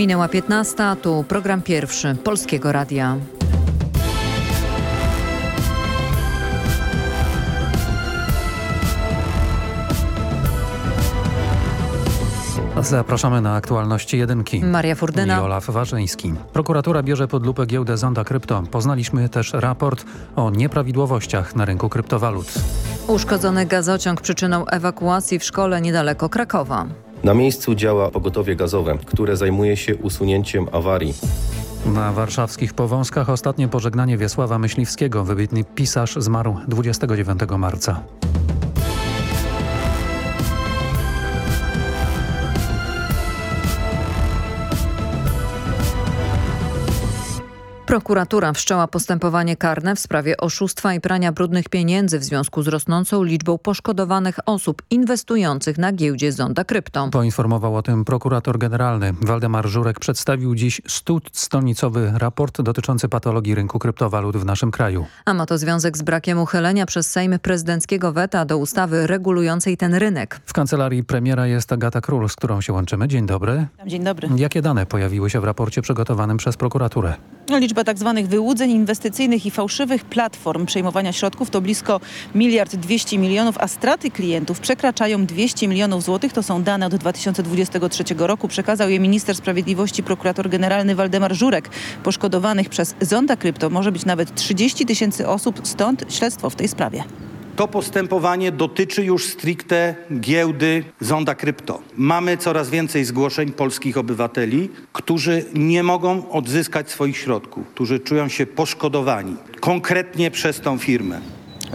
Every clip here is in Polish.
Minęła 15, tu program pierwszy Polskiego Radia. Zapraszamy na aktualności jedynki. Maria Furdyna. I Olaf Warzyński. Prokuratura bierze pod lupę giełdę Zonda Krypto. Poznaliśmy też raport o nieprawidłowościach na rynku kryptowalut. Uszkodzony gazociąg przyczyną ewakuacji w szkole niedaleko Krakowa. Na miejscu działa pogotowie gazowe, które zajmuje się usunięciem awarii. Na warszawskich Powązkach ostatnie pożegnanie Wiesława Myśliwskiego. Wybitny pisarz zmarł 29 marca. Prokuratura wszczęła postępowanie karne w sprawie oszustwa i prania brudnych pieniędzy w związku z rosnącą liczbą poszkodowanych osób inwestujących na giełdzie Zonda Krypto. Poinformował o tym prokurator generalny. Waldemar Żurek przedstawił dziś 100-stronicowy raport dotyczący patologii rynku kryptowalut w naszym kraju. A ma to związek z brakiem uchylenia przez Sejm prezydenckiego weta do ustawy regulującej ten rynek. W kancelarii premiera jest Agata Król, z którą się łączymy. Dzień dobry. Dzień dobry. Jakie dane pojawiły się w raporcie przygotowanym przez prokuraturę? Liczba tzw. Tak wyłudzeń inwestycyjnych i fałszywych platform przejmowania środków to blisko miliard 200 milionów, a straty klientów przekraczają 200 milionów złotych. To są dane od 2023 roku. Przekazał je minister sprawiedliwości prokurator generalny Waldemar Żurek. Poszkodowanych przez Zonda Krypto może być nawet 30 tysięcy osób, stąd śledztwo w tej sprawie. To postępowanie dotyczy już stricte giełdy Zonda Krypto. Mamy coraz więcej zgłoszeń polskich obywateli, którzy nie mogą odzyskać swoich środków, którzy czują się poszkodowani konkretnie przez tą firmę.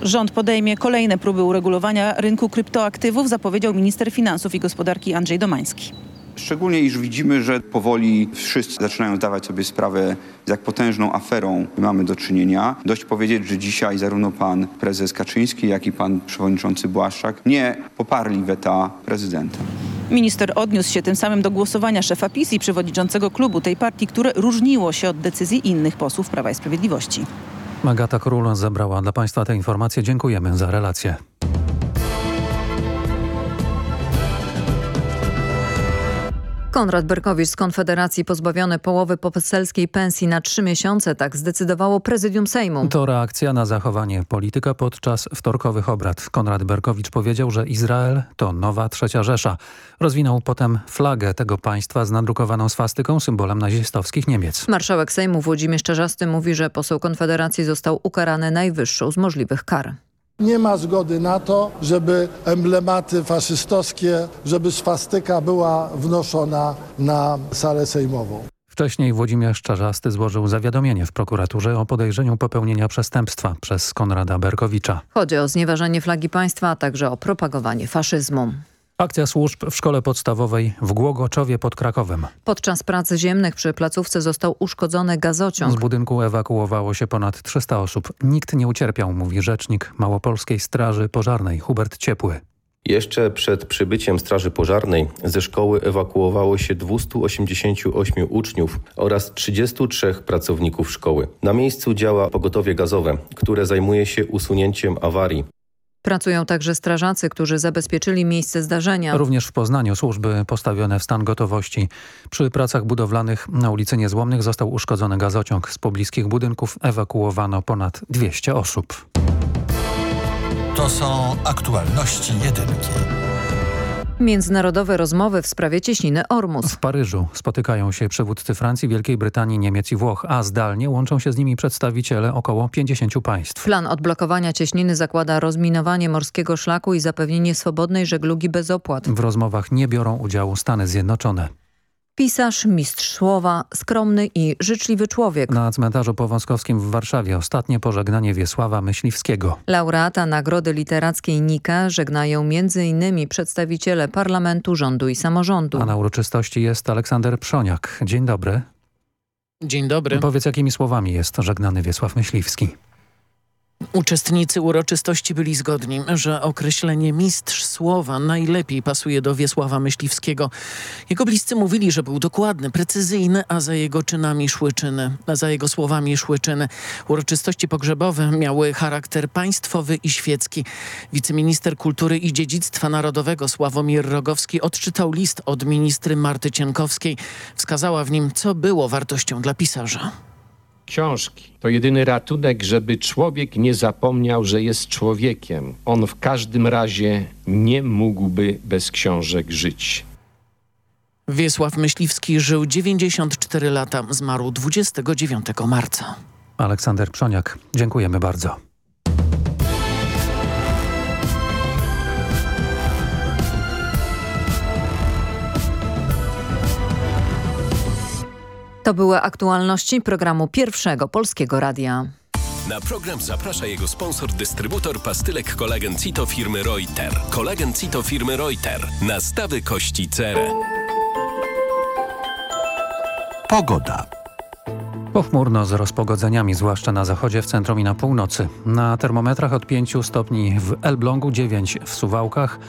Rząd podejmie kolejne próby uregulowania rynku kryptoaktywów, zapowiedział minister finansów i gospodarki Andrzej Domański. Szczególnie iż widzimy, że powoli wszyscy zaczynają zdawać sobie sprawę, z jak potężną aferą mamy do czynienia. Dość powiedzieć, że dzisiaj zarówno pan prezes Kaczyński, jak i pan przewodniczący Błaszczak nie poparli weta prezydenta. Minister odniósł się tym samym do głosowania szefa PiS i przewodniczącego klubu tej partii, które różniło się od decyzji innych posłów Prawa i Sprawiedliwości. Agata Król zebrała dla Państwa te informacje. Dziękujemy za relację. Konrad Berkowicz z Konfederacji pozbawiony połowy poselskiej pensji na trzy miesiące, tak zdecydowało prezydium Sejmu. To reakcja na zachowanie polityka podczas wtorkowych obrad. Konrad Berkowicz powiedział, że Izrael to nowa trzecia Rzesza. Rozwinął potem flagę tego państwa z nadrukowaną swastyką, symbolem nazistowskich Niemiec. Marszałek Sejmu Włodzimierz Czarzasty mówi, że poseł Konfederacji został ukarany najwyższą z możliwych kar. Nie ma zgody na to, żeby emblematy faszystowskie, żeby swastyka była wnoszona na salę sejmową. Wcześniej Włodzimierz Czarzasty złożył zawiadomienie w prokuraturze o podejrzeniu popełnienia przestępstwa przez Konrada Berkowicza. Chodzi o znieważenie flagi państwa, a także o propagowanie faszyzmu. Akcja służb w szkole podstawowej w Głogoczowie pod Krakowem. Podczas prac ziemnych przy placówce został uszkodzony gazociąg. Z budynku ewakuowało się ponad 300 osób. Nikt nie ucierpiał, mówi rzecznik Małopolskiej Straży Pożarnej Hubert Ciepły. Jeszcze przed przybyciem Straży Pożarnej ze szkoły ewakuowało się 288 uczniów oraz 33 pracowników szkoły. Na miejscu działa pogotowie gazowe, które zajmuje się usunięciem awarii. Pracują także strażacy, którzy zabezpieczyli miejsce zdarzenia. Również w Poznaniu służby postawione w stan gotowości. Przy pracach budowlanych na ulicy Niezłomnych został uszkodzony gazociąg. Z pobliskich budynków ewakuowano ponad 200 osób. To są aktualności jedynki. Międzynarodowe rozmowy w sprawie cieśniny Ormus. W Paryżu spotykają się przywódcy Francji, Wielkiej Brytanii, Niemiec i Włoch, a zdalnie łączą się z nimi przedstawiciele około 50 państw. Plan odblokowania cieśniny zakłada rozminowanie morskiego szlaku i zapewnienie swobodnej żeglugi bez opłat. W rozmowach nie biorą udziału Stany Zjednoczone. Pisarz, mistrz słowa, skromny i życzliwy człowiek. Na cmentarzu powązkowskim w Warszawie ostatnie pożegnanie Wiesława Myśliwskiego. Laureata Nagrody Literackiej Nika żegnają m.in. przedstawiciele parlamentu, rządu i samorządu. A na uroczystości jest Aleksander Przoniak. Dzień dobry. Dzień dobry. Powiedz, jakimi słowami jest żegnany Wiesław Myśliwski. Uczestnicy uroczystości byli zgodni, że określenie mistrz słowa najlepiej pasuje do Wiesława Myśliwskiego. Jego bliscy mówili, że był dokładny, precyzyjny, a za jego czynami szły czyny, a za jego słowami szły czyny. Uroczystości pogrzebowe miały charakter państwowy i świecki. Wiceminister Kultury i Dziedzictwa Narodowego Sławomir Rogowski odczytał list od ministry Marty Cienkowskiej. Wskazała w nim, co było wartością dla pisarza. Książki to jedyny ratunek, żeby człowiek nie zapomniał, że jest człowiekiem. On w każdym razie nie mógłby bez książek żyć. Wiesław Myśliwski żył 94 lata, zmarł 29 marca. Aleksander Przoniak, dziękujemy bardzo. To były aktualności programu Pierwszego Polskiego Radia. Na program zaprasza jego sponsor, dystrybutor pastylek kolagen Cito firmy Reuter. Kolagen Cito firmy Reuter. Nastawy kości cerę. Pogoda. Pochmurno z rozpogodzeniami, zwłaszcza na zachodzie, w centrum i na północy. Na termometrach od 5 stopni w Elblągu, 9 w Suwałkach,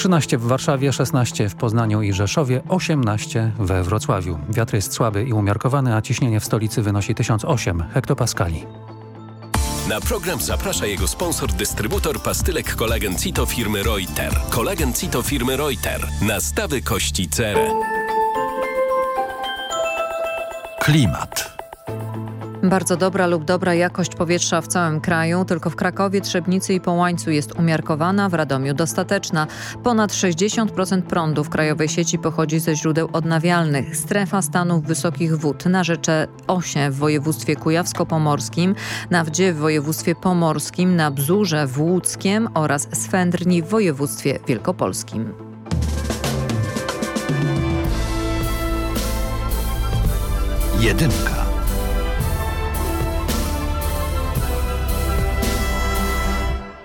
13 w Warszawie, 16 w Poznaniu i Rzeszowie, 18 we Wrocławiu. Wiatr jest słaby i umiarkowany, a ciśnienie w stolicy wynosi 1008 hektopaskali. Na program zaprasza jego sponsor, dystrybutor pastylek kolagen Cito firmy Reuter. Kolagen Cito firmy Reuter. Nastawy kości cerę. Klimat. Bardzo dobra lub dobra jakość powietrza w całym kraju, tylko w Krakowie, Trzebnicy i Połańcu jest umiarkowana, w Radomiu dostateczna. Ponad 60% prądu w krajowej sieci pochodzi ze źródeł odnawialnych. Strefa stanów wysokich wód na rzece Osie w województwie kujawsko-pomorskim, na Wdzie w województwie pomorskim, na Bzurze w Łódzkiem oraz Swędrni w województwie wielkopolskim. Jedynka.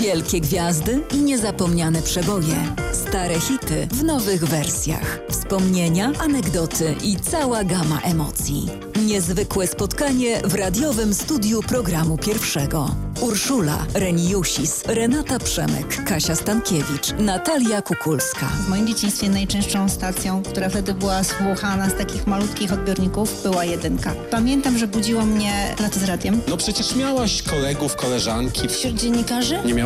Wielkie gwiazdy i niezapomniane przeboje. Stare hity w nowych wersjach. Wspomnienia, anegdoty i cała gama emocji. Niezwykłe spotkanie w radiowym studiu programu pierwszego. Urszula, Reniusis, Renata Przemek, Kasia Stankiewicz, Natalia Kukulska. W moim dzieciństwie najczęstszą stacją, która wtedy była słuchana z takich malutkich odbiorników, była jedynka. Pamiętam, że budziło mnie lato z radiem. No przecież miałaś kolegów, koleżanki. Wśród dziennikarzy? Nie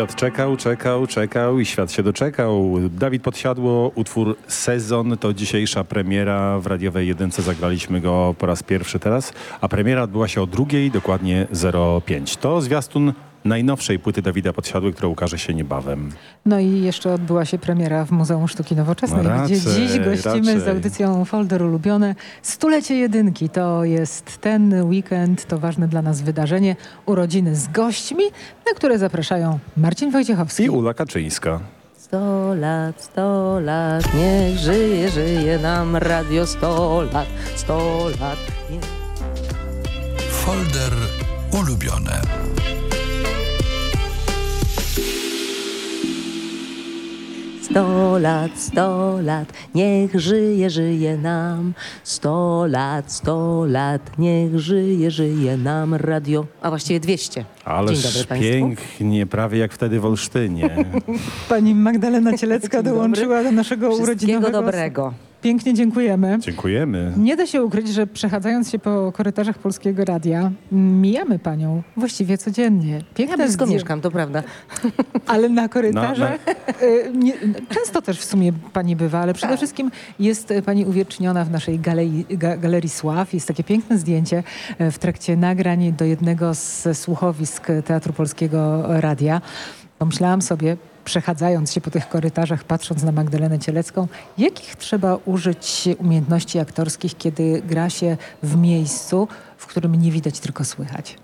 Świat czekał, czekał, czekał i świat się doczekał. Dawid Podsiadło, utwór Sezon to dzisiejsza premiera w radiowej jedynce. Zagraliśmy go po raz pierwszy teraz, a premiera odbyła się o drugiej, dokładnie 05. To zwiastun najnowszej płyty Dawida Podsiadły, która ukaże się niebawem. No i jeszcze odbyła się premiera w Muzeum Sztuki Nowoczesnej, No raczej, gdzie dziś gościmy raczej. z audycją Folder Ulubione. Stulecie Jedynki to jest ten weekend, to ważne dla nas wydarzenie. Urodziny z gośćmi, na które zapraszają Marcin Wojciechowski. I Ula Kaczyńska. Sto lat, sto lat, niech żyje, żyje nam radio sto lat, sto lat. Folder ulubione. Sto lat, sto lat, niech żyje, żyje nam. Sto lat, sto lat, niech żyje, żyje nam radio. A właściwie 200. Ależ Dzień dobry Państwu. pięknie, prawie jak wtedy w Olsztynie. Pani Magdalena Cielecka dołączyła do naszego Wszystkiego urodzinowego dobrego. Pięknie dziękujemy. Dziękujemy. Nie da się ukryć, że przechadzając się po korytarzach Polskiego Radia, mijamy panią właściwie codziennie. Piękne Ja blisko mieszkam, to prawda. Ale na korytarzach y, nie, często też w sumie pani bywa, ale Tak. przede wszystkim jest pani uwieczniona w naszej galerii, ga, galerii Sław. Jest takie piękne zdjęcie y, w trakcie nagrań do jednego z słuchowisk Teatru Polskiego Radia. Pomyślałam sobie, przechadzając się po tych korytarzach, patrząc na Magdalenę Cielecką, jakich trzeba użyć umiejętności aktorskich, kiedy gra się w miejscu, w którym nie widać, tylko słychać?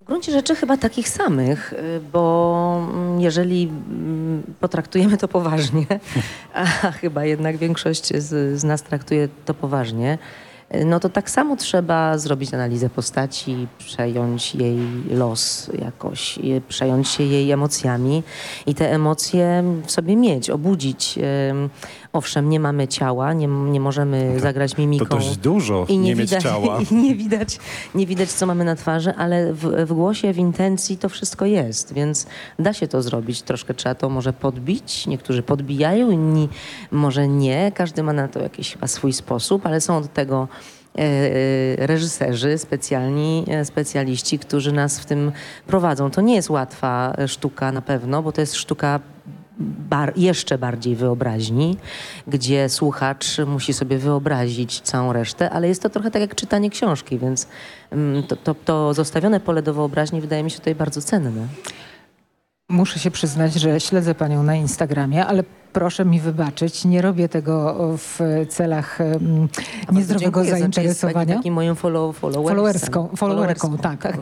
W gruncie rzeczy chyba takich samych, y, bo mm, jeżeli mm, potraktujemy to poważnie, a chyba jednak większość z, z nas traktuje to poważnie, no to tak samo trzeba zrobić analizę postaci, przejąć jej los jakoś, przejąć się jej emocjami i te emocje w sobie mieć, obudzić. Owszem, nie mamy ciała, nie, nie możemy zagrać mimiką. To dość dużo I nie, nie mieć widać, ciała. I nie widać, nie widać, co mamy na twarzy, ale w, w głosie, w intencji to wszystko jest, więc da się to zrobić. Troszkę trzeba to może podbić. Niektórzy podbijają, inni może nie. Każdy ma na to jakiś chyba swój sposób, ale są do tego e, reżyserzy, specjalni e, specjaliści, którzy nas w tym prowadzą. To nie jest łatwa e, sztuka na pewno, bo to jest sztuka bar, jeszcze bardziej wyobraźni, gdzie słuchacz musi sobie wyobrazić całą resztę, ale jest to trochę tak jak czytanie książki, więc mm, to, to, to zostawione pole do wyobraźni wydaje mi się tutaj bardzo cenne. Muszę się przyznać, że śledzę panią na Instagramie, ale proszę mi wybaczyć, nie robię tego w celach niezdrowego jest zainteresowania. takim moją follow. Followerską, followerką, tak. E,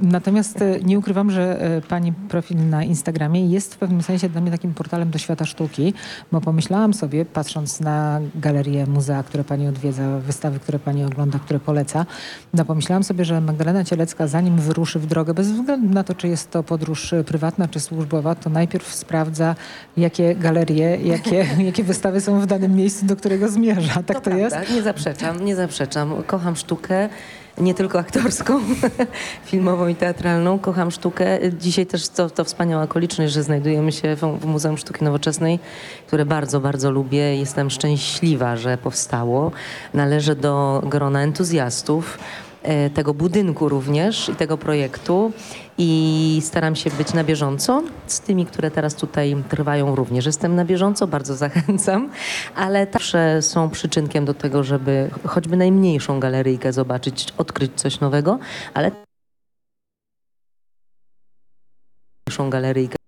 Natomiast e, nie ukrywam, że e, pani profil na Instagramie jest w pewnym sensie dla mnie takim portalem do świata sztuki, bo pomyślałam sobie, patrząc na galerie, muzea, które pani odwiedza, wystawy, które pani ogląda, które poleca, no pomyślałam sobie, że Magdalena Cielecka zanim wyruszy w drogę, bez względu na to, czy jest to podróż e, prywatna, czy służbowa, to najpierw sprawdza, jakie galerie, jakie, jakie wystawy są w danym miejscu, do którego zmierza. Tak to, jest? Prawda? Nie zaprzeczam, nie zaprzeczam. Kocham sztukę. Nie tylko aktorską, filmową i teatralną. Kocham sztukę. Dzisiaj też to, to wspaniała okoliczność, że znajdujemy się w, Muzeum Sztuki Nowoczesnej, które bardzo, bardzo lubię. Jestem szczęśliwa, że powstało. Należę do grona entuzjastów tego budynku również i tego projektu i staram się być na bieżąco z tymi, które teraz tutaj trwają również. Jestem na bieżąco, bardzo zachęcam, ale także są przyczynkiem do tego, żeby choćby najmniejszą galeryjkę zobaczyć, odkryć coś nowego, ale galeryjkę.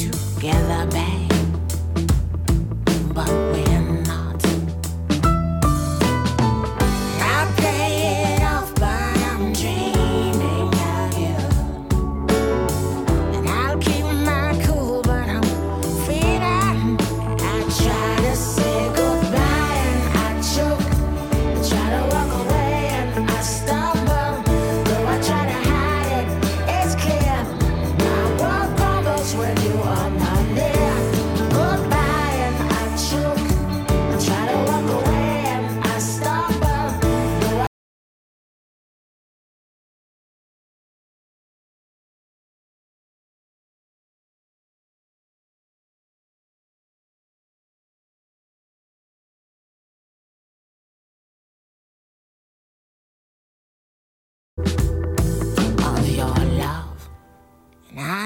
together back.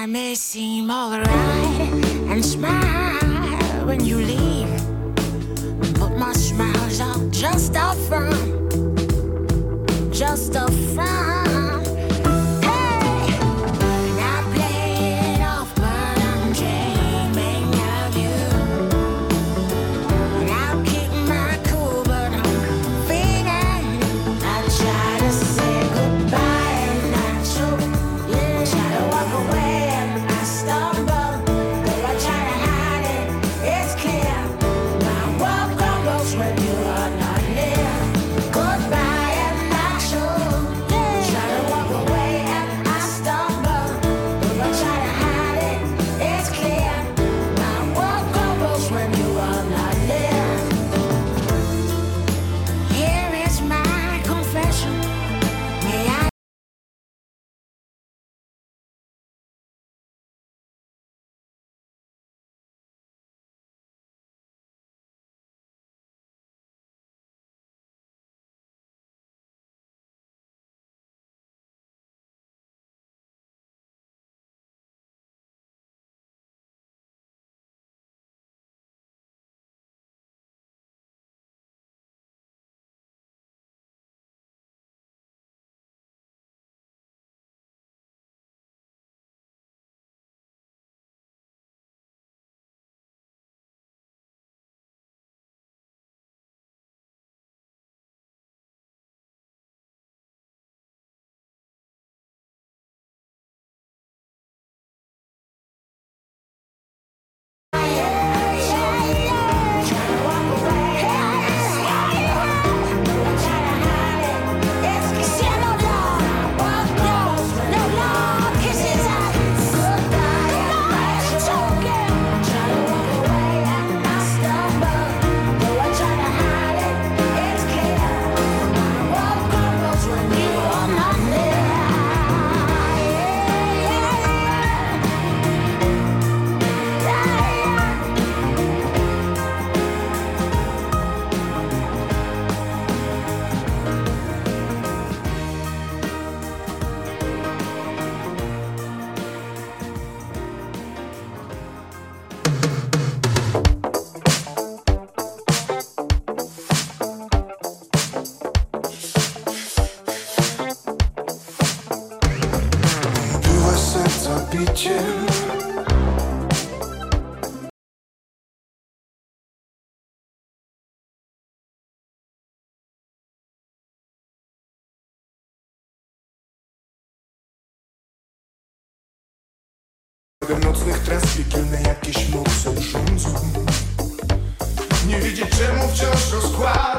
I may seem alright and smile when you leave, but my smiles are just a front, just a front.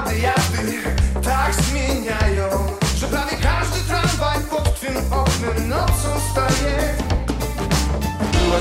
Rozkłady jazdy tak zmieniają Że prawie każdy tramwaj pod twym oknem nocą Była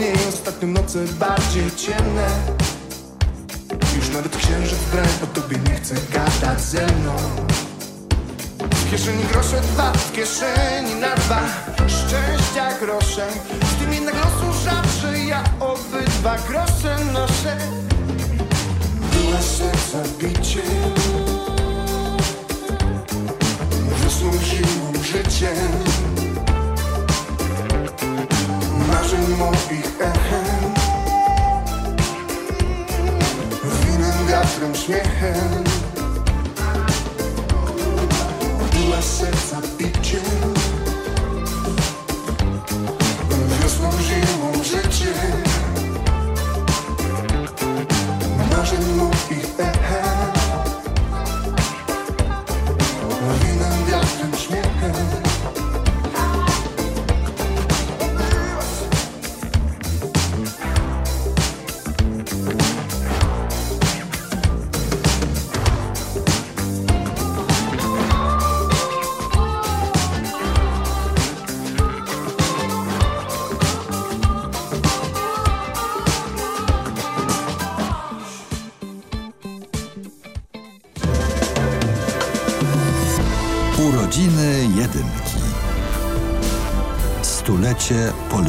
mniej, ostatnio noce bardziej ciemne. Już nawet księżyc wbrew o tobie nie chce gadać ze mną. W kieszeni grosze dwa, w kieszeni na dwa. Szczęścia grosze Z tym jednak losu rzadsze Ja obydwa grosze noszę. Była serca biciem Wiosną, zimą, życiem marzeń moich echem. Winem, wiatrem, śmiechem. Była serca biciem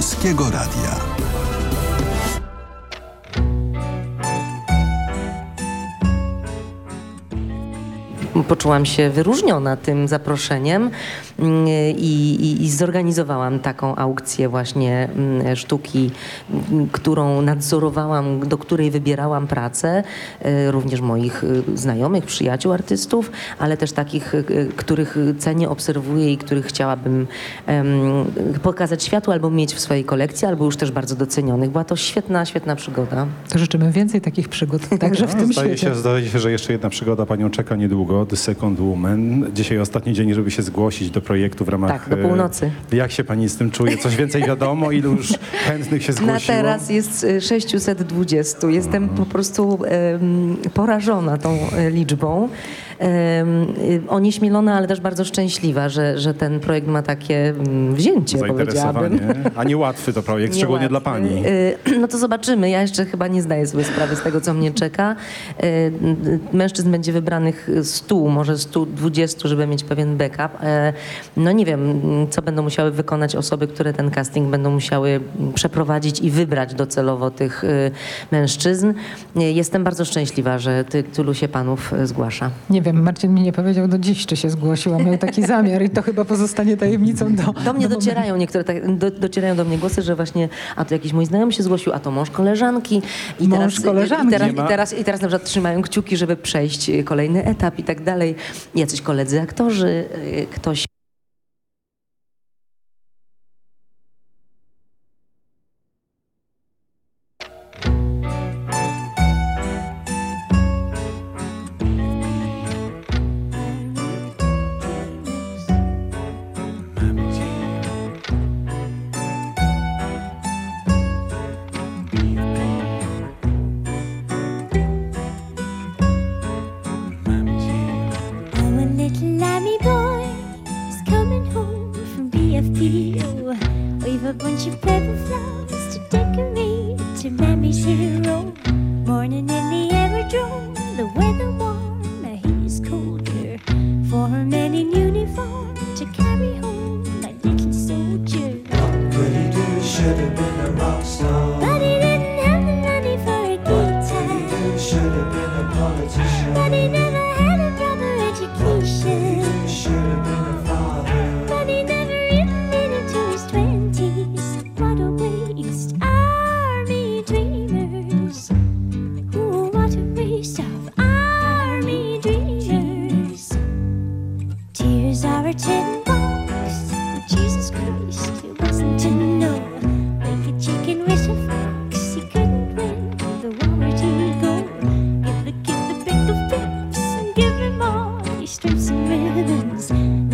Polskiego Radia. Poczułam się wyróżniona tym zaproszeniem i, i, i zorganizowałam taką aukcję właśnie mm, sztuki, mm, którą nadzorowałam, do której wybierałam pracę, e, również moich e, znajomych, przyjaciół artystów, ale też takich, e, których cenię, obserwuję i których chciałabym pokazać światu albo mieć w swojej kolekcji, albo już też bardzo docenionych. Była to świetna, świetna przygoda. To życzymy więcej takich przygód, także w No, tym zdaje świecie. się, zdaje się, że jeszcze jedna przygoda panią czeka niedługo, The Second Woman. Dzisiaj ostatni dzień, żeby się zgłosić do projektu w ramach... Tak, do e, północy. Jak się pani z tym czuje? Coś więcej wiadomo? Ilu już chętnych się Na zgłosiło? teraz jest y, 620. Jestem po prostu porażona tą e, liczbą. Y, onieśmielona, ale też bardzo szczęśliwa, że, że ten projekt ma takie mm, wzięcie, powiedziałabym. A niełatwy to projekt, szczególnie dla pani. Y, No to zobaczymy. Ja jeszcze chyba nie zdaję sobie sprawy z tego, co mnie czeka. Y, Mężczyzn będzie wybranych 100, może 120, żeby mieć pewien backup. E, No nie wiem, mm, co będą musiały wykonać osoby, które ten casting będą musiały przeprowadzić i wybrać docelowo tych mężczyzn. Y, Jestem bardzo szczęśliwa, że ty, tylu się panów zgłasza. Nie wiem, Marcin mi nie powiedział do dziś, czy się zgłosiła. Miał taki zamiar i to chyba pozostanie tajemnicą do... Do mnie do docierają niektóre, tak, do, docierają do mnie głosy, że właśnie, a to jakiś mój znajomy się zgłosił, a to mąż koleżanki. I Mąż teraz, koleżanki. I teraz, i, teraz, I teraz na przykład trzymają kciuki, żeby przejść kolejny etap i tak dalej. Jacyś koledzy aktorzy, y, ktoś give him all these strips and ribbons.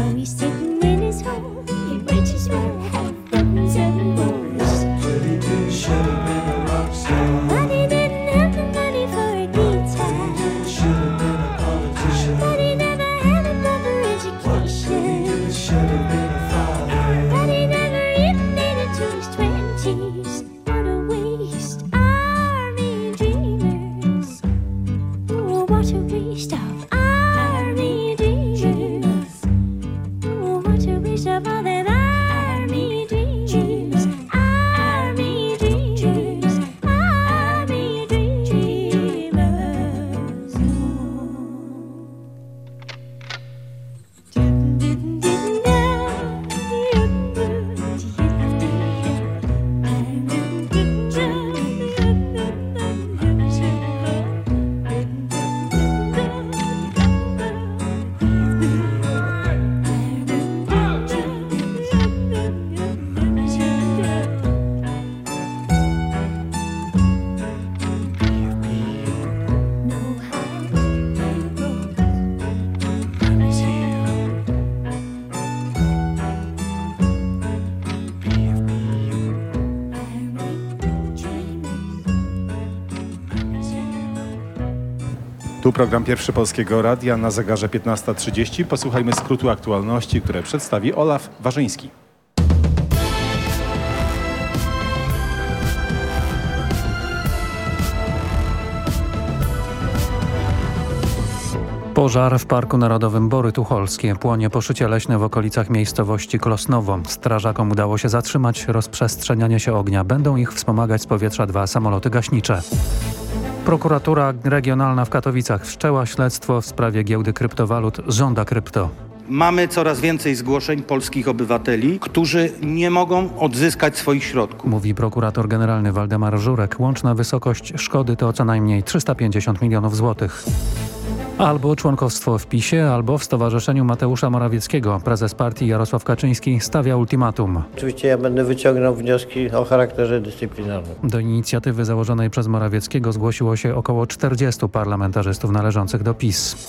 program Pierwszy Polskiego Radia na zegarze 15.30. Posłuchajmy skrótu aktualności, które przedstawi Olaf Warzyński. Pożar w Parku Narodowym Bory Tucholskie. Płonie poszycie leśne w okolicach miejscowości Klosnowo. Strażakom udało się zatrzymać rozprzestrzenianie się ognia. Będą ich wspomagać z powietrza dwa samoloty gaśnicze. Prokuratura Regionalna w Katowicach wszczęła śledztwo w sprawie giełdy kryptowalut Żąda Krypto. Mamy coraz więcej zgłoszeń polskich obywateli, którzy nie mogą odzyskać swoich środków. Mówi prokurator generalny Waldemar Żurek. Łączna wysokość szkody to co najmniej 350 milionów złotych. Albo członkostwo w PiSie, albo w Stowarzyszeniu Mateusza Morawieckiego. Prezes partii Jarosław Kaczyński stawia ultimatum. Oczywiście ja będę wyciągnął wnioski o charakterze dyscyplinarnym. Do inicjatywy założonej przez Morawieckiego zgłosiło się około 40 parlamentarzystów należących do PiS.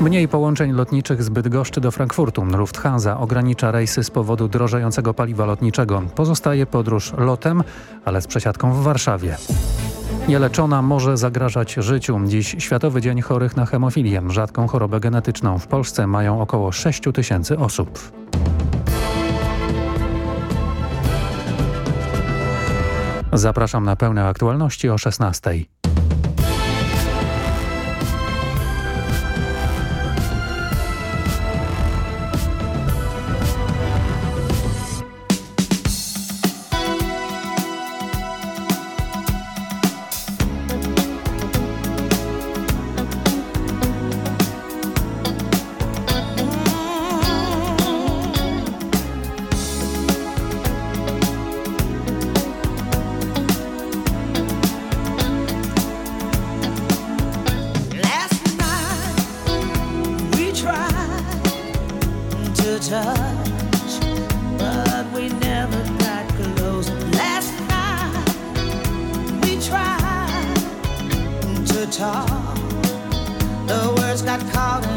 Mniej połączeń lotniczych z Bydgoszczy do Frankfurtu. Lufthansa ogranicza rejsy z powodu drożejącego paliwa lotniczego. Pozostaje podróż lotem, ale z przesiadką w Warszawie. Nieleczona może zagrażać życiu. Dziś Światowy Dzień Chorych na Hemofilię, rzadką chorobę genetyczną. W Polsce mają około 6 tysięcy osób. Zapraszam na pełne aktualności o 16. got caught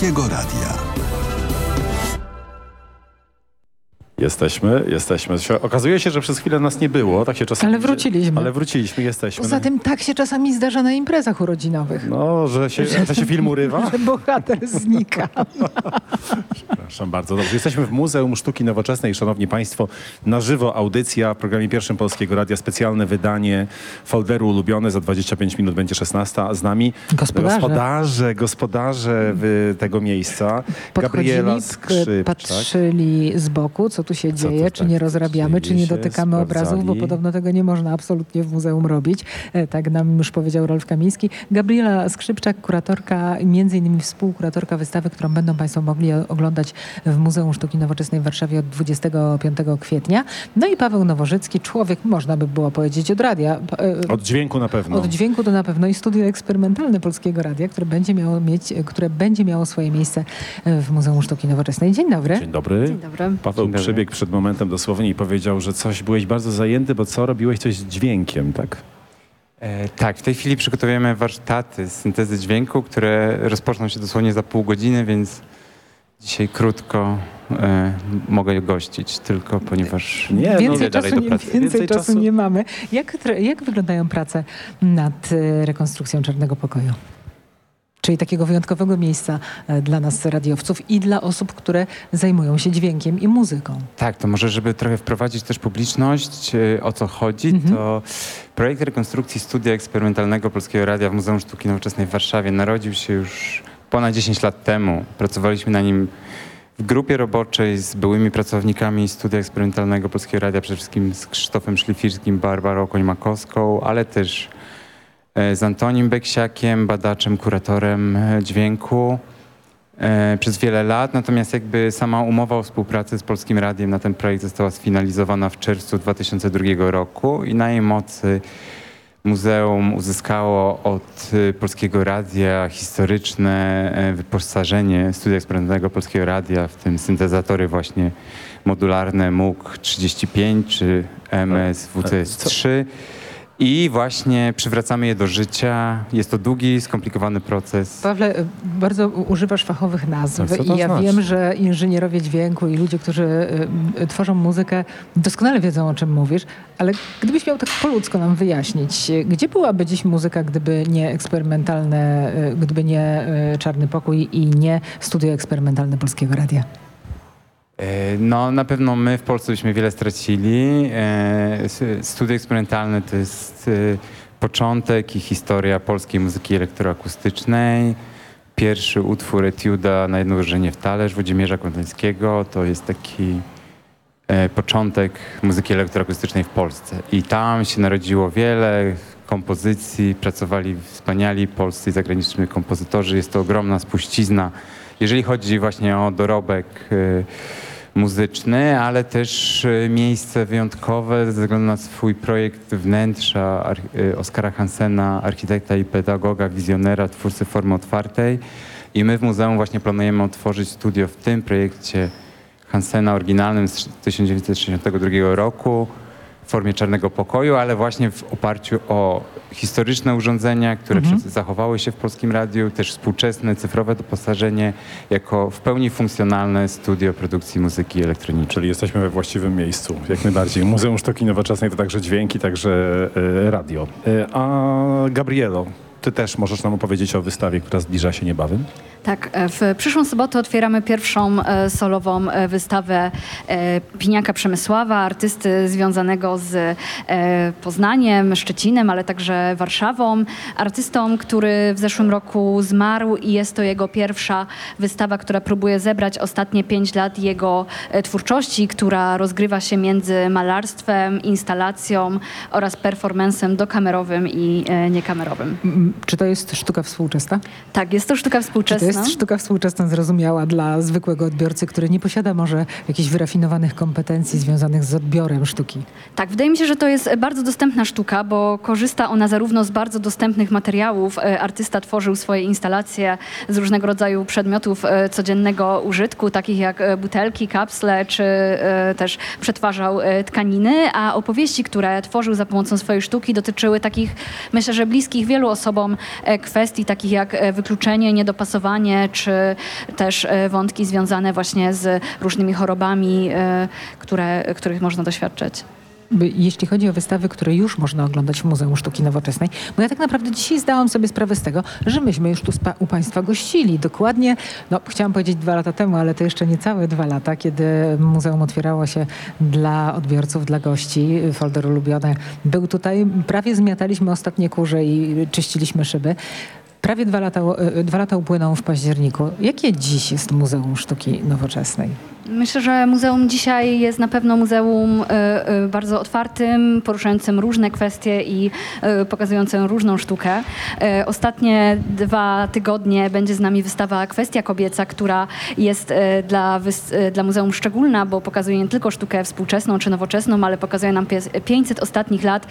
Polskiego Radia. Jesteśmy, jesteśmy. Okazuje się, że przez chwilę nas nie było, tak się czasami... Ale wróciliśmy. Ale wróciliśmy, jesteśmy. Poza tym tak się czasami zdarza na imprezach urodzinowych. No, że się, że się film urywa? Że bohater znika. Przepraszam bardzo. Dobrze. Jesteśmy w Muzeum Sztuki Nowoczesnej. Szanowni Państwo, na żywo audycja w programie pierwszym Polskiego Radia. Specjalne wydanie folderu Ulubione. Za 25 minut będzie 16. A z nami Gospodarze. gospodarze, gospodarze tego miejsca. Gabriela Skrzyp, tak? patrzyli z boku, co tu się dzieje, czy nie rozrabiamy, czy nie tak, dotykamy obrazów, bo podobno tego nie można absolutnie w muzeum robić. E, Tak nam już powiedział Rolf Kamiński. Gabriela Skrzypczak, kuratorka, między innymi współkuratorka wystawy, którą będą Państwo mogli oglądać w Muzeum Sztuki Nowoczesnej w Warszawie od 25 kwietnia. No i Paweł Nowożycki, człowiek, można by było powiedzieć, od radia. E, Od dźwięku na pewno. od dźwięku to na pewno i studio eksperymentalne Polskiego Radia, które będzie miało mieć, które będzie miało swoje miejsce w Muzeum Sztuki Nowoczesnej. Dzień dobry. Dzień dobry. Dzień dobry. Paweł Dzień dobry. przybiegł przed momentem dosłownie i powiedział, że coś byłeś bardzo zajęty, bo co robiłeś coś z dźwiękiem, tak? E, tak, w tej chwili przygotowujemy warsztaty z syntezy dźwięku, które rozpoczną się dosłownie za pół godziny, więc dzisiaj krótko e, mogę gościć tylko, ponieważ więcej idę czasu, dalej do nie, pracy. więcej czasu nie mamy. Jak, jak wyglądają prace nad e, rekonstrukcją Czarnego Pokoju? Czyli takiego wyjątkowego miejsca e, dla nas radiowców i dla osób, które zajmują się dźwiękiem i muzyką. Tak, to może, żeby trochę wprowadzić też publiczność, e, o co chodzi, Mhm. to projekt rekonstrukcji studia eksperymentalnego Polskiego Radia w Muzeum Sztuki Nowoczesnej w Warszawie narodził się już ponad 10 lat temu. Pracowaliśmy na nim w grupie roboczej z byłymi pracownikami studia eksperymentalnego Polskiego Radia, przede wszystkim z Krzysztofem Szlifirskim, Barbarą Koń-Makowską, ale też e, z Antonim Beksiakiem, badaczem, kuratorem e, dźwięku e, przez wiele lat. Natomiast jakby sama umowa o współpracy z Polskim Radiem na ten projekt została sfinalizowana w czerwcu 2002 roku i na jej mocy muzeum uzyskało od y, Polskiego Radia historyczne e, wyposażenie studia eksperymentalnego Polskiego Radia, w tym syntezatory właśnie modularne MUG 35 czy MS WCS3. I właśnie przywracamy je do życia. Jest to długi, skomplikowany proces. Pawle, e, bardzo używasz fachowych nazw i ja znaczy? wiem, że inżynierowie dźwięku i ludzie, którzy e, tworzą muzykę, doskonale wiedzą, o czym mówisz, ale gdybyś miał tak po ludzku nam wyjaśnić, e, gdzie byłaby dziś muzyka, gdyby nie eksperymentalne, e, gdyby nie e, Czarny Pokój i nie studio eksperymentalne Polskiego Radia? E, No, na pewno my w Polsce byśmy wiele stracili. E, s- Studio eksperymentalne to jest e, początek i historia polskiej muzyki elektroakustycznej. Pierwszy utwór etiuda na jedno wrażenie w talerz Włodzimierza Kontańskiego to jest taki początek muzyki elektroakustycznej w Polsce. I tam się narodziło wiele kompozycji, pracowali wspaniali polscy i zagraniczni kompozytorzy. Jest to ogromna spuścizna, jeżeli chodzi właśnie o dorobek muzyczny, ale też e, miejsce wyjątkowe ze względu na swój projekt wnętrza e, Oskara Hansena, architekta i pedagoga, wizjonera, twórcy formy otwartej. I my w muzeum właśnie planujemy otworzyć studio w tym projekcie Hansena oryginalnym z 1962 roku w formie czarnego pokoju, ale właśnie w oparciu o historyczne urządzenia, które Mhm. zachowały się w Polskim Radiu, też współczesne, cyfrowe doposażenie, jako w pełni funkcjonalne studio produkcji muzyki elektronicznej. Czyli jesteśmy we właściwym miejscu, jak najbardziej. Muzeum Sztuki Nowoczesnej to także dźwięki, także e, radio. E, a Gabrielo, ty też możesz nam opowiedzieć o wystawie, która zbliża się niebawem? Tak, e, w przyszłą sobotę otwieramy pierwszą e, solową e, wystawę e, Piniaka Przemysława, artysty związanego z e, Poznaniem, Szczecinem, ale także Warszawą. Artystą, który w zeszłym roku zmarł i jest to jego pierwsza wystawa, która próbuje zebrać ostatnie pięć lat jego e, twórczości, która rozgrywa się między malarstwem, instalacją oraz performancem dokamerowym i e, niekamerowym. Czy to jest sztuka współczesna? Tak, jest to sztuka Czy to współczesna. jest sztuka współczesna zrozumiała dla zwykłego odbiorcy, który nie posiada może jakichś wyrafinowanych kompetencji związanych z odbiorem sztuki? Tak, wydaje mi się, że to jest bardzo dostępna sztuka, bo korzysta ona zarówno z bardzo dostępnych materiałów. E, Artysta tworzył swoje instalacje z różnego rodzaju przedmiotów e, codziennego użytku, takich jak e, butelki, kapsle, czy też przetwarzał tkaniny, a opowieści, które tworzył za pomocą swojej sztuki dotyczyły takich, myślę, że bliskich wielu osobom sobą e, kwestii takich jak e, wykluczenie, niedopasowanie, czy też e, wątki związane właśnie z różnymi chorobami, które, których można doświadczać. Jeśli chodzi o wystawy, które już można oglądać w Muzeum Sztuki Nowoczesnej, bo ja tak naprawdę dzisiaj zdałam sobie sprawę z tego, że myśmy już tu u Państwa gościli. Dokładnie, no chciałam powiedzieć dwa lata temu, ale to jeszcze niecałe dwa lata, kiedy muzeum otwierało się dla odbiorców, dla gości. Folder ulubiony był tutaj. Prawie zmiataliśmy ostatnie kurze i czyściliśmy szyby. Prawie dwa lata, e, dwa lata upłyną w październiku. Jakie dziś jest Muzeum Sztuki Nowoczesnej? Myślę, że muzeum dzisiaj jest na pewno muzeum e, e, bardzo otwartym, poruszającym różne kwestie i e, pokazującym różną sztukę. Ostatnie dwa tygodnie będzie z nami wystawa Kwestia Kobieca, która jest dla, dla muzeum szczególna, bo pokazuje nie tylko sztukę współczesną czy nowoczesną, ale pokazuje nam pies- 500 ostatnich lat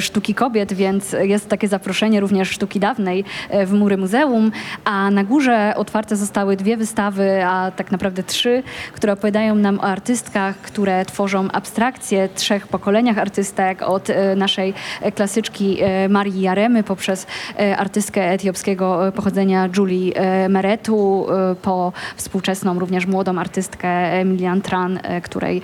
sztuki kobiet, więc jest takie zaproszenie również sztuki dawnej w mury muzeum, a na górze otwarte zostały dwie wystawy, a tak naprawdę trzy, które opowiadają nam o artystkach, które tworzą abstrakcje, trzech pokoleniach artystek, od e, naszej e, klasyczki e, Marii Jaremy poprzez artystkę etiopskiego pochodzenia Julie Meretu, po współczesną również młodą artystkę Emilian Tran, której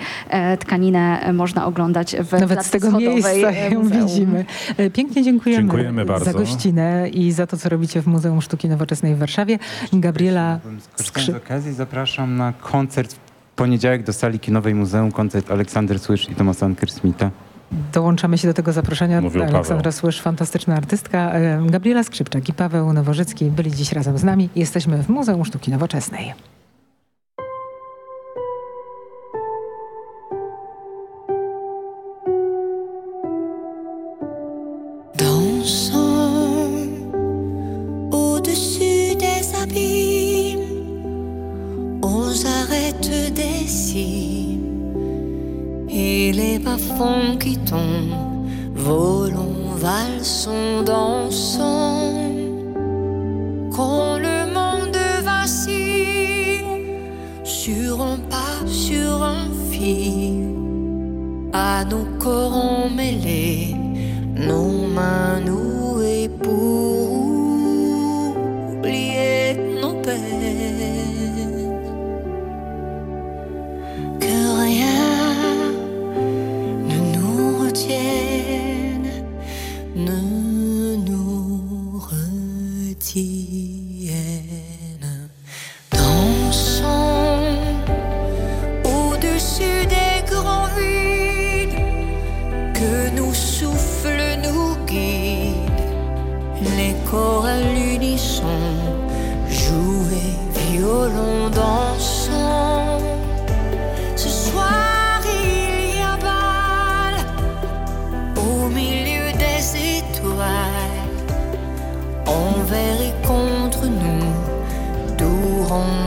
tkaninę można oglądać w Nawet z tego miejsca ją muzeum. widzimy. Pięknie dziękujemy, Dziękujemy bardzo. za gościnę i za to, co robicie w Muzeum Sztuki Nowoczesnej w Warszawie. Gabriela Skorzystając z okazji zapraszam na koncert w poniedziałek do sali kinowej Muzeum, koncert Aleksander Słysz i Tomasa Ankersmitha. Dołączamy się do tego zaproszenia. Mówił Paweł. Aleksandra Słysz, fantastyczna artystka. Gabriela Skrzypczak i Paweł Nowożycki byli dziś razem z nami. Jesteśmy w Muzeum Sztuki Nowoczesnej. Bas-fonds qui tombent, volons, valsons, dansons. Quand le monde vacille sur un pas, sur un fil, à nos corps emmêlés, nos mains nouées pour Oh.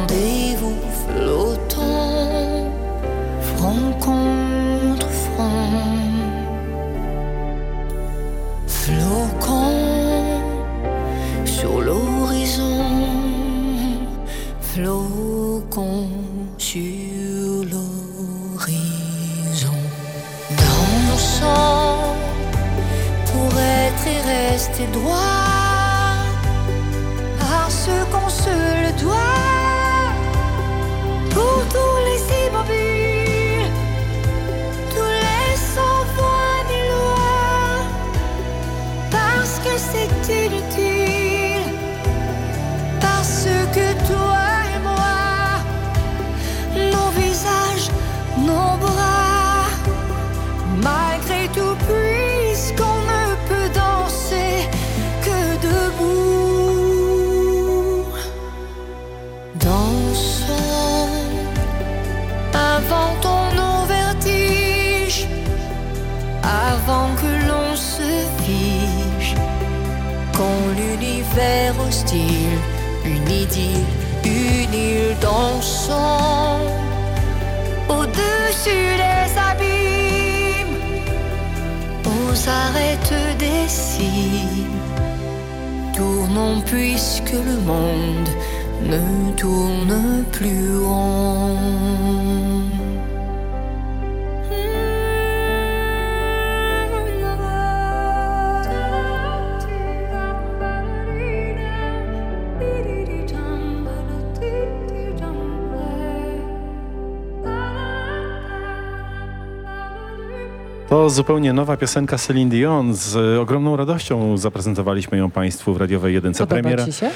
Zupełnie nowa piosenka Celine Dion. Z e, ogromną radością zaprezentowaliśmy ją Państwu w radiowej jedynce. Podoba ci się? E,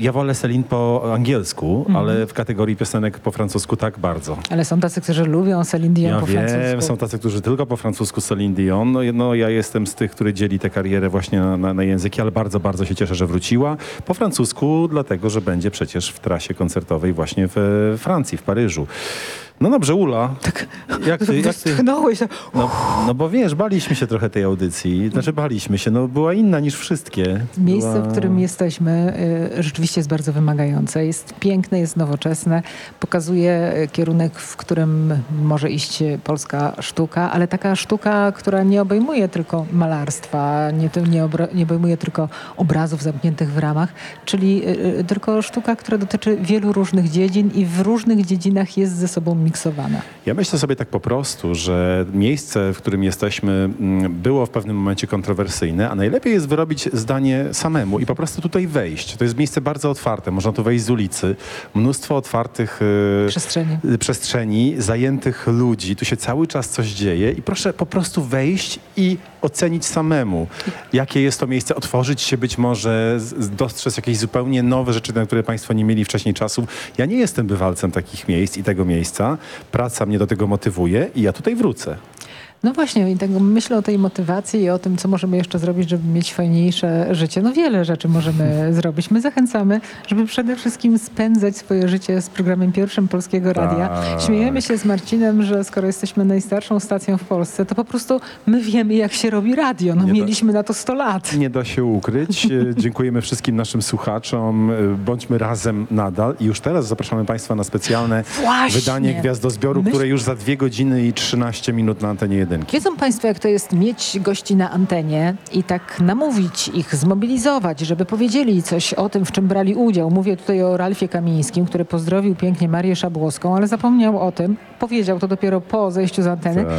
Ja wolę Celine po angielsku, Mhm. ale w kategorii piosenek po francusku tak bardzo. Ale są tacy, którzy lubią Celine Dion Ja po wiem, francusku. są tacy, którzy tylko po francusku Celine Dion. No, no ja jestem z tych, który dzieli tę karierę właśnie na, na, na języki, ale bardzo, bardzo się cieszę, że wróciła. Po francusku, dlatego, że będzie przecież w trasie koncertowej właśnie w e, Francji, w Paryżu. No dobrze, Ula. Tak. Jak ty, jak ty, Westchnąłeś. no, no bo wiesz, baliśmy się trochę tej audycji. Znaczy baliśmy się, no była inna niż wszystkie. Miejsce, była... w którym jesteśmy, y, rzeczywiście jest bardzo wymagające. Jest piękne, jest nowoczesne, pokazuje y, kierunek, w którym może iść polska sztuka, ale taka sztuka, która nie obejmuje tylko malarstwa, nie, nie, nie obejmuje tylko obrazów zamkniętych w ramach, czyli y, y, tylko sztuka, która dotyczy wielu różnych dziedzin i w różnych dziedzinach jest ze sobą miksowana. Ja myślę sobie tak po prostu, że miejsce, w którym jesteśmy, mm, było w pewnym momencie kontrowersyjne, a najlepiej jest wyrobić zdanie samemu i po prostu tutaj wejść. To jest miejsce bardzo otwarte, można tu wejść z ulicy. Mnóstwo otwartych e, Przestrzeni. e, przestrzeni, zajętych ludzi. Tu się cały czas coś dzieje i proszę po prostu wejść i ocenić samemu, jakie jest to miejsce, otworzyć się być może, dostrzec jakieś zupełnie nowe rzeczy, na które Państwo nie mieli wcześniej czasu. Ja nie jestem bywalcem takich miejsc i tego miejsca. Praca mnie do tego motywuje i ja tutaj wrócę. No właśnie, i tak myślę o tej motywacji i o tym, co możemy jeszcze zrobić, żeby mieć fajniejsze życie. No wiele rzeczy możemy zrobić. My zachęcamy, żeby przede wszystkim spędzać swoje życie z programem pierwszym Polskiego Radia. Tak. Śmiejemy się z Marcinem, że skoro jesteśmy najstarszą stacją w Polsce, to po prostu my wiemy, jak się robi radio. No Nie da- mieliśmy na to 100 lat. Nie da się ukryć. Dziękujemy wszystkim naszym słuchaczom. Bądźmy razem nadal. I już teraz zapraszamy Państwa na specjalne Właśnie. wydanie Gwiazdozbioru, Myśl- które już za dwie godziny i 13 minut na antenie jedynki. Wiedzą Państwo, jak to jest mieć gości na antenie i tak namówić ich, zmobilizować, żeby powiedzieli coś o tym, w czym brali udział. Mówię tutaj o Ralfie Kamińskim, który pozdrowił pięknie Marię Szabłowską, ale zapomniał o tym, powiedział to dopiero po zejściu z anteny, Tak.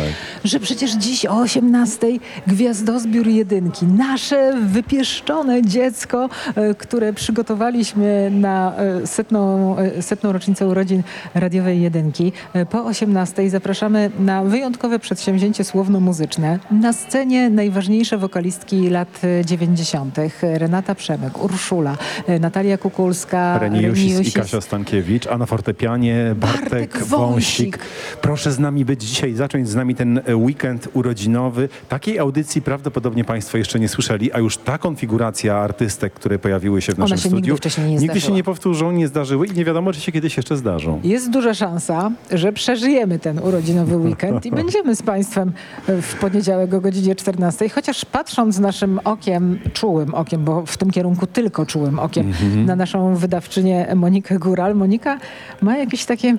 że przecież dziś o 18 Gwiazdozbiór Jedynki, nasze wypieszczone dziecko, e, które przygotowaliśmy na e, setną, e, setną rocznicę urodzin radiowej Jedynki. Po 18 zapraszamy na wyjątkowe przedsięwzięcie słowno-muzyczne. Na scenie najważniejsze wokalistki lat e, 90. Renata Przemek, Urszula, e, Natalia Kukulska, Reniusis i. Kasia Stankiewicz, a na fortepianie Bartek, Bartek Wąsik. Proszę z nami być dzisiaj, zacząć z nami ten e, weekend urodzinowy. Takiej audycji prawdopodobnie Państwo jeszcze nie słyszeli, a już ta konfiguracja artystek, które pojawiły się w naszym się nigdy studiu, wcześniej nie nigdy się nie powtórzą, nie zdarzyły i nie wiadomo, czy się kiedyś jeszcze zdarzą. Jest duża szansa, że przeżyjemy ten urodzinowy weekend i będziemy z Państwem w poniedziałek o godzinie 14. Chociaż patrząc naszym okiem, czułym okiem, bo w tym kierunku tylko czułym okiem, Mhm. na naszą wydawczynię Monikę Góral. Monika ma jakieś takie,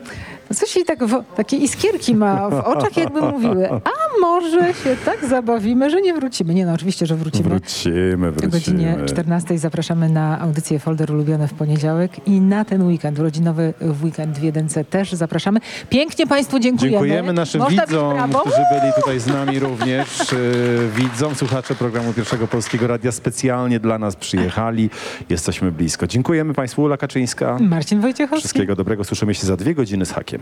coś jej tak, w, takie iskierki ma w oczach, jakby mówiły, a może się tak zabawimy, że nie wrócimy. Nie no, oczywiście, że wrócimy. Wrócimy, O godzinie wrócimy. 14 zapraszamy na audycję Folder Ulubione w poniedziałek i na ten weekend, urodzinowy weekend w Jedynce też zapraszamy. Pięknie Państwu dziękujemy. Dziękujemy naszym Można widzom, którzy byli tutaj z nami również. Yy, Widzom, słuchacze programu Pierwszego Polskiego Radia specjalnie dla nas przyjechali. Jesteśmy blisko. Dziękujemy Państwu. Ula Kaczyńska. Marcin Wojciechowski. Wszystkiego dobrego. Słyszymy się za dwie godziny z hakiem.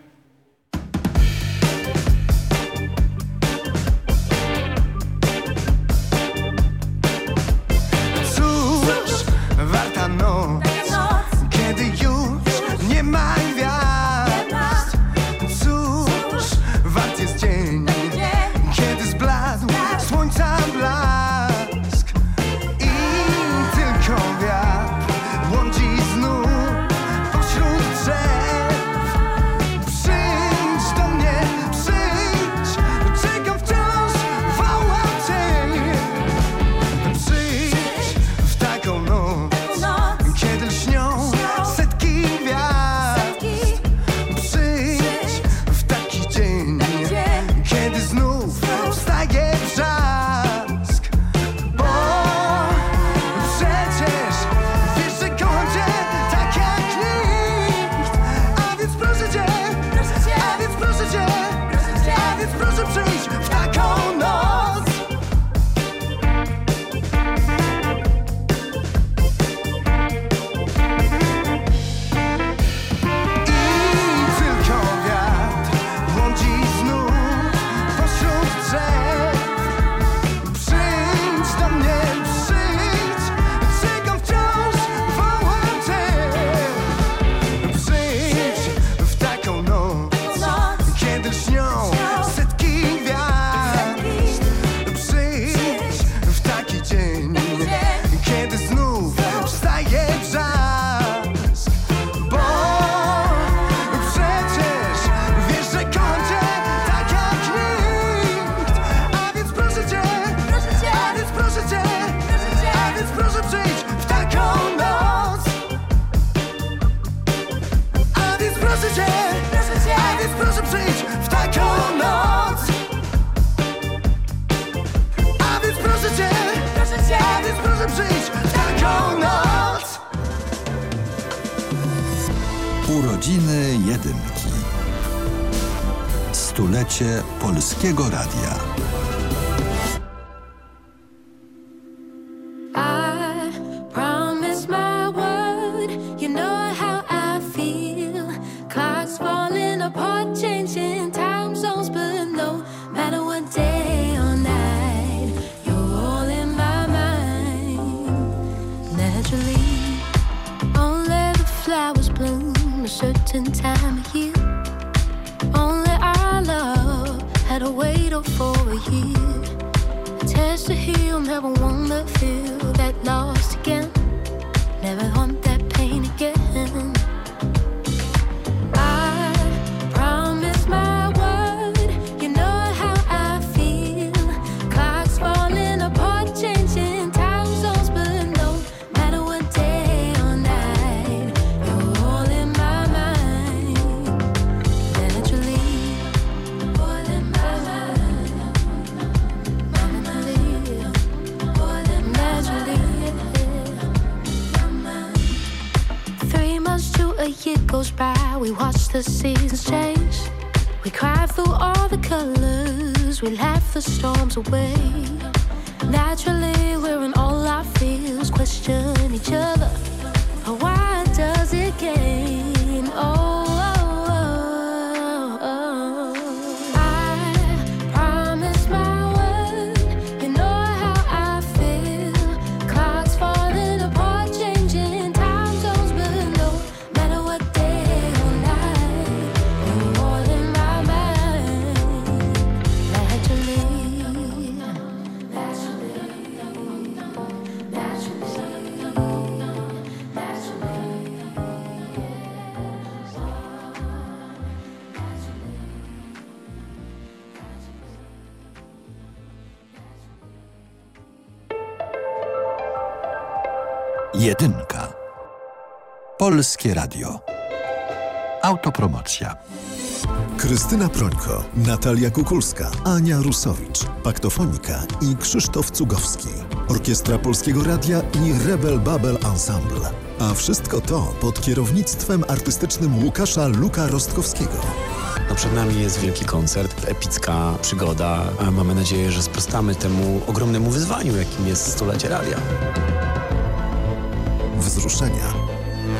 Proszę cię, proszę cię, a więc proszę przyjść w taką noc. A więc proszę cię, proszę cię, a więc proszę przyjść w taką noc. Urodziny Jedynki. Stulecie Polskiego Radia. Polskie Radio. Autopromocja. Krystyna Prońko, Natalia Kukulska, Ania Rusowicz, Paktofonika i Krzysztof Cugowski. Orkiestra Polskiego Radia i Rebel Babel Ensemble. A wszystko to pod kierownictwem artystycznym Łukasza Luka Rostkowskiego. No przed nami jest wielki koncert, epicka przygoda. a Mamy nadzieję, że sprostamy temu ogromnemu wyzwaniu, jakim jest stulecie radia. Wzruszenia,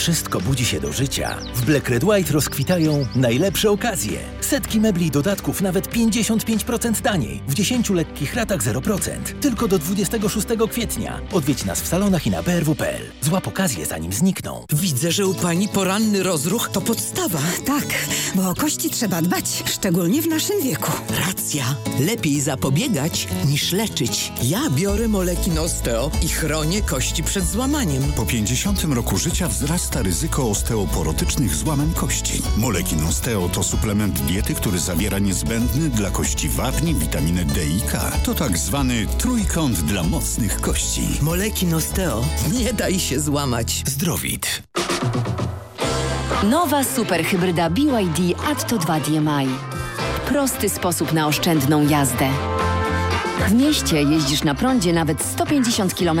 wszystko budzi się do życia, w Black Red White rozkwitają najlepsze okazje. Setki mebli i dodatków nawet 55% taniej. W 10 lekkich ratach 0%. Tylko do 26 kwietnia. Odwiedź nas w salonach i na brw.pl. Złap okazję zanim znikną. Widzę, że u pani poranny rozruch to podstawa. Tak, bo o kości trzeba dbać, szczególnie w naszym wieku. Racja. Lepiej zapobiegać niż leczyć. Ja biorę moleki Osteo i chronię kości przed złamaniem. Po 50 roku życia wzrasta ryzyko osteoporotycznych złamań kości. Molekin Osteo to suplement diety, który zawiera niezbędny dla kości wapni, witaminę D i K. To tak zwany trójkąt dla mocnych kości. Molekin Osteo. Nie daj się złamać. Zdrowit. Nowa superhybryda BYD Atto 2 DMI. Prosty sposób na oszczędną jazdę. W mieście jeździsz na prądzie nawet 150 km.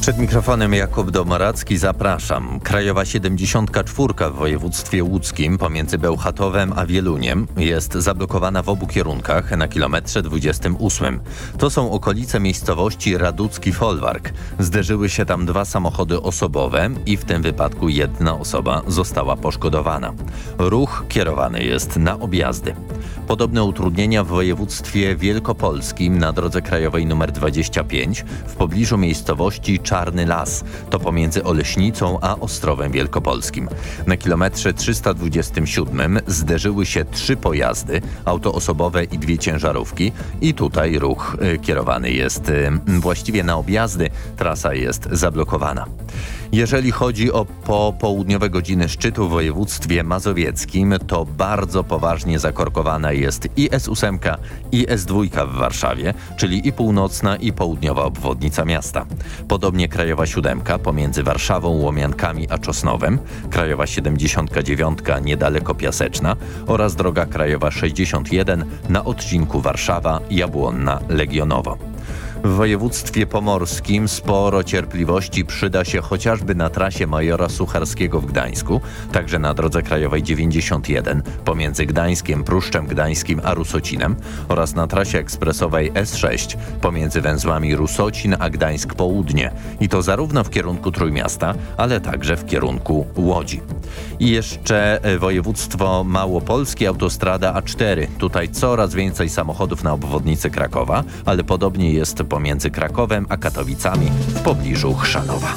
Przed mikrofonem Jakub Domoracki zapraszam. Krajowa 74 w województwie łódzkim pomiędzy Bełchatowem a Wieluniem jest zablokowana w obu kierunkach na kilometrze 28. To są okolice miejscowości Raducki Folwark. Zderzyły się tam dwa samochody osobowe i w tym wypadku jedna osoba została poszkodowana. Ruch kierowany jest na objazdy. Podobne utrudnienia w województwie wielkopolskim na drodze krajowej nr 25 w pobliżu miejscowości Czarny Las. To pomiędzy Oleśnicą a Ostrowem Wielkopolskim. Na kilometrze 327 zderzyły się trzy pojazdy, auto osobowe i dwie ciężarówki i tutaj ruch y, kierowany jest y, właściwie na objazdy. Trasa jest zablokowana. Jeżeli chodzi o popołudniowe godziny szczytu w województwie mazowieckim, to bardzo poważnie zakorkowana jest i S8 i S2 w Warszawie, czyli i północna i południowa obwodnica miasta. Podobnie Krajowa 7 pomiędzy Warszawą, Łomiankami a Czosnowem, Krajowa 79 niedaleko Piaseczna oraz droga krajowa 61 na odcinku Warszawa, Jabłonna, Legionowo. W województwie pomorskim sporo cierpliwości przyda się chociażby na trasie Majora Sucharskiego w Gdańsku, także na drodze krajowej 91 pomiędzy Gdańskiem, Pruszczem Gdańskim a Rusocinem oraz na trasie ekspresowej S6 pomiędzy węzłami Rusocin a Gdańsk Południe i to zarówno w kierunku Trójmiasta, ale także w kierunku Łodzi. I jeszcze e, województwo małopolskie, autostrada A4. Tutaj coraz więcej samochodów na obwodnicy Krakowa, ale podobnie jest pomiędzy Krakowem a Katowicami w pobliżu Chrzanowa.